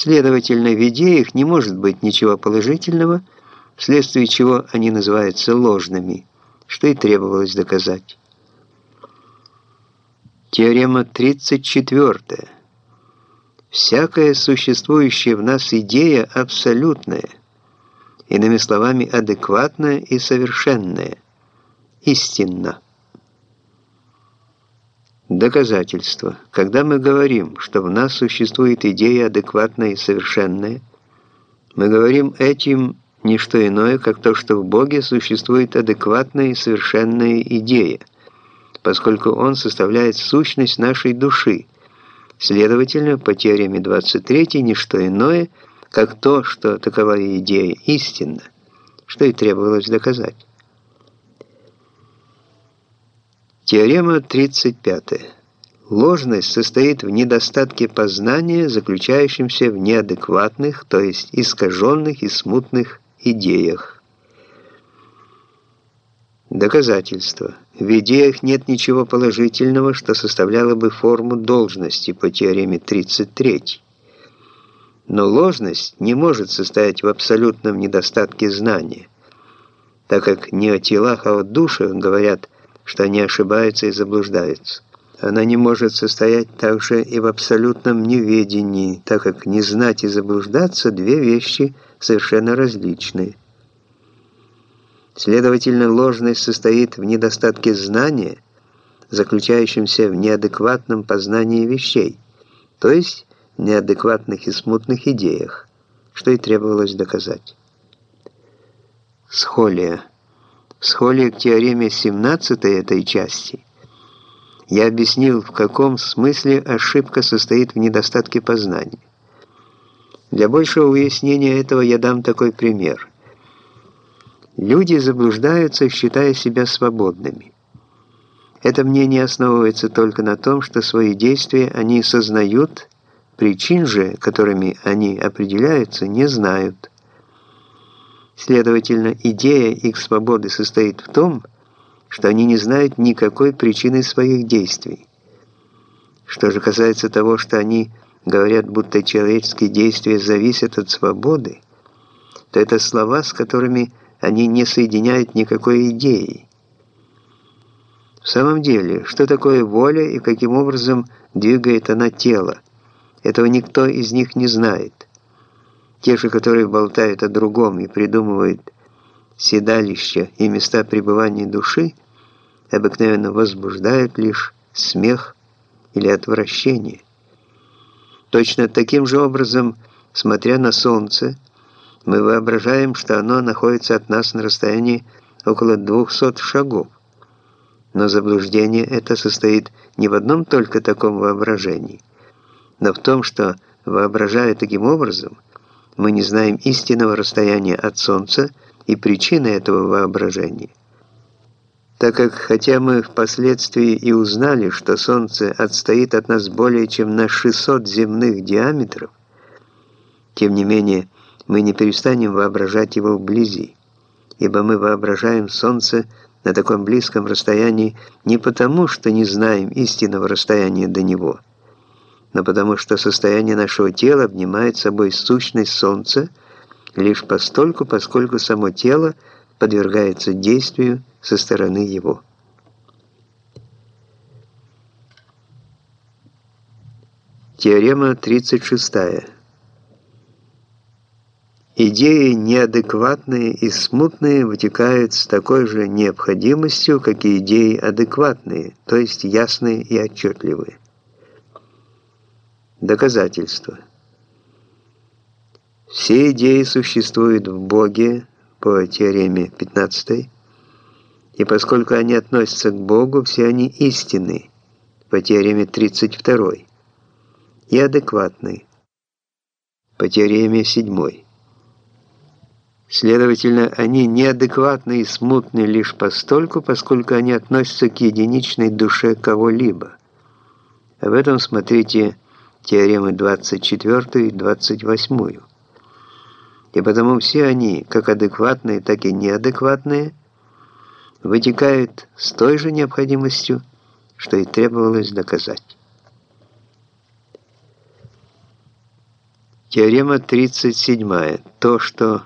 Следовательно, в идеях не может быть ничего положительного, вследствие чего они называются ложными, что и требовалось доказать. Теорема 34. Всякая существующая в нас идея абсолютная, иными словами, адекватная и совершенная, истинна. Доказательство. Когда мы говорим, что в нас существует идея адекватная и совершенная, мы говорим этим не что иное, как то, что в Боге существует адекватная и совершенная идея, поскольку Он составляет сущность нашей души. Следовательно, по теореме 23 не что иное, как то, что таковая идея истинна, что и требовалось доказать. Теорема 35. Ложность состоит в недостатке познания, заключающемся в неадекватных, то есть искаженных и смутных идеях. Доказательство. В идеях нет ничего положительного, что составляло бы форму должности по теореме 33. Но ложность не может состоять в абсолютном недостатке знания, так как не о телах, а о душах говорят – что они ошибаются и заблуждаются. Она не может состоять также и в абсолютном неведении, так как не знать и заблуждаться – две вещи совершенно различные. Следовательно, ложность состоит в недостатке знания, заключающемся в неадекватном познании вещей, то есть в неадекватных и смутных идеях, что и требовалось доказать. Схолия схоле к теореме 17 этой части я объяснил, в каком смысле ошибка состоит в недостатке познания. Для большего уяснения этого я дам такой пример. Люди заблуждаются, считая себя свободными. Это мнение основывается только на том, что свои действия они сознают, причин же, которыми они определяются, не знают. Следовательно, идея их свободы состоит в том, что они не знают никакой причины своих действий. Что же касается того, что они говорят, будто человеческие действия зависят от свободы, то это слова, с которыми они не соединяют никакой идеи. В самом деле, что такое воля и каким образом двигает она тело, этого никто из них не знает. Те же, которые болтают о другом и придумывают седалища и места пребывания души, обыкновенно возбуждают лишь смех или отвращение. Точно таким же образом, смотря на солнце, мы воображаем, что оно находится от нас на расстоянии около 200 шагов. Но заблуждение это состоит не в одном только таком воображении, но в том, что, воображая таким образом, мы не знаем истинного расстояния от Солнца и причины этого воображения. Так как, хотя мы впоследствии и узнали, что Солнце отстоит от нас более чем на 600 земных диаметров, тем не менее мы не перестанем воображать его вблизи, ибо мы воображаем Солнце на таком близком расстоянии не потому, что не знаем истинного расстояния до него – но потому что состояние нашего тела обнимает собой сущность Солнца лишь постольку, поскольку само тело подвергается действию со стороны его. Теорема 36. Идеи неадекватные и смутные вытекают с такой же необходимостью, как и идеи адекватные, то есть ясные и отчетливые. Доказательство. Все идеи существуют в Боге по теореме 15, и поскольку они относятся к Богу, все они истинны по теореме 32 и адекватны по теореме 7. Следовательно, они неадекватны и смутны лишь постольку, поскольку они относятся к единичной душе кого-либо. Об этом смотрите теоремы 24 и 28. И потому все они, как адекватные, так и неадекватные, вытекают с той же необходимостью, что и требовалось доказать. Теорема 37. То, что